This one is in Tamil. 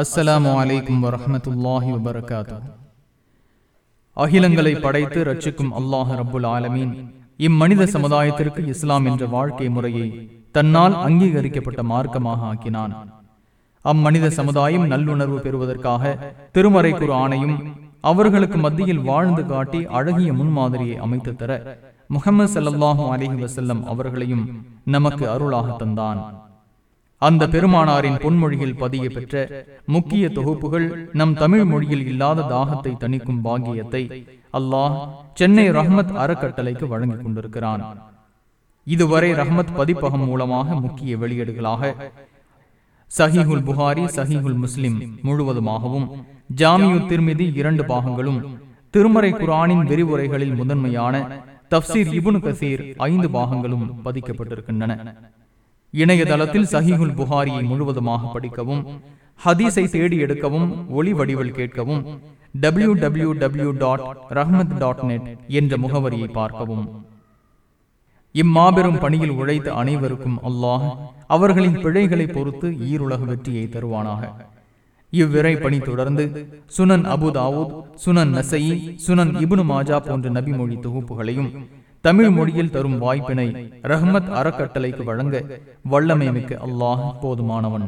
அஸ்ஸலாமு அலைக்கும் வரமத்துல்லாஹி வபரகாத்து அகிலங்களை படைத்து ரட்சிக்கும் அல்லாஹ் ரபுல் ஆலமீன். இம்மனித சமுதாயத்திற்கு இஸ்லாம் என்ற வாழ்க்கை முறையை தன்னால் அங்கீகரிக்கப்பட்ட மார்க்கமாக ஆக்கினான். அம்மனித சமுதாயம் நல்லுணர்வு பெறுவதற்காக திருமறை குரு ஆணையும் அவர்களுக்கு மத்தியில் வாழ்ந்து காட்டி அழகிய முன்மாதிரியை அமைத்து தர முகமது சல்லாஹூ அலைஹி வசல்லம் அவர்களையும் நமக்கு அருளாக தந்தான். அந்த பெருமானாரின் பொன்மொழியில் பதிய பெற்ற முக்கிய தொகுப்புகள் நம் தமிழ் மொழியில் இல்லாத தாகத்தை தணிக்கும் பாக்கியத்தை அல்லாஹ் சென்னை ரஹ்மத் அறக்கட்டளைக்கு வழங்கிக் கொண்டிருக்கிறான். இதுவரை ரஹ்மத் பதிப்பகம் மூலமாக முக்கிய வெளியீடுகளாக சஹிஹுல் புகாரி சஹிஹுல் முஸ்லிம் முழுவதுமாகவும் ஜாமியு திருமிதி இரண்டு பாகங்களும் திருமறை குரானின் விரிவுரைகளில் முதன்மையான தப்சீர் இபுனு கசீர் ஐந்து பாகங்களும் பதிக்கப்பட்டிருக்கின்றன. இணையதளத்தில் சஹீஹுல் புகாரியை முழுவதுமாக படிக்கவும் ஹதீஸை தேடி எடுக்கவும் ஒளி வடிவில் கேட்கவும் W W W dot Rahmat dot net என்ற முகவரியை பார்க்கவும். இம்மாபெரும் பணியில் உழைத்த அனைவருக்கும் அல்லாஹ் அவர்களின் பிழைகளை பொறுத்து ஈருலக வெற்றியை தருவானாக. இவ்விரை பணி தொடர்ந்து சுனன் அபு தாவூத் சுனன் நசையி சுனன் இபுனு மாஜா போன்ற நபிமொழி தொகுப்புகளையும் தமிழ் மொழியில் தரும் வாய்ப்பினை ரஹ்மத் அறக்கட்டளைக்கு வழங்க வல்லமை மிக்க அல்லாஹ் போதுமானவன்.